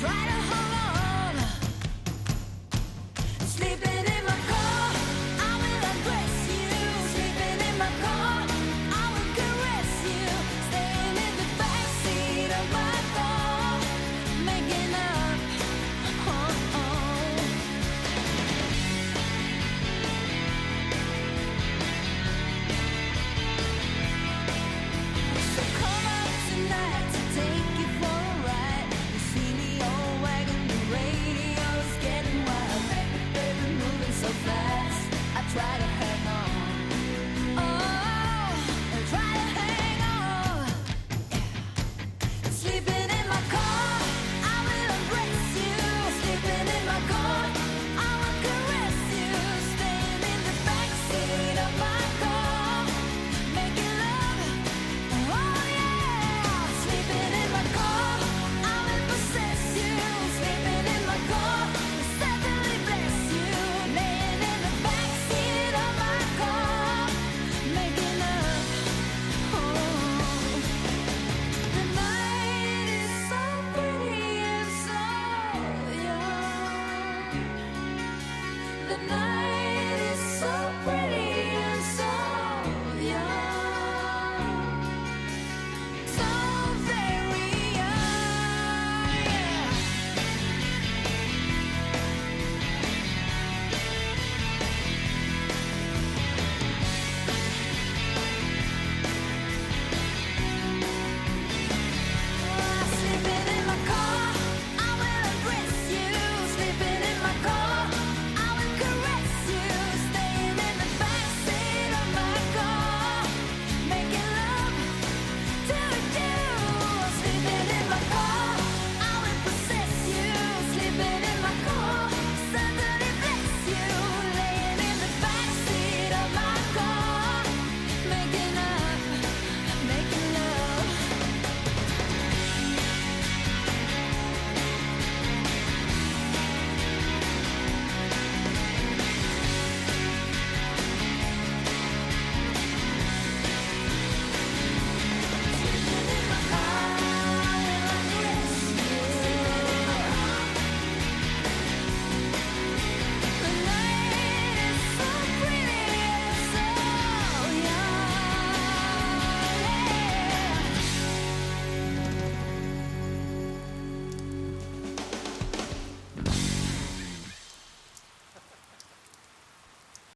Try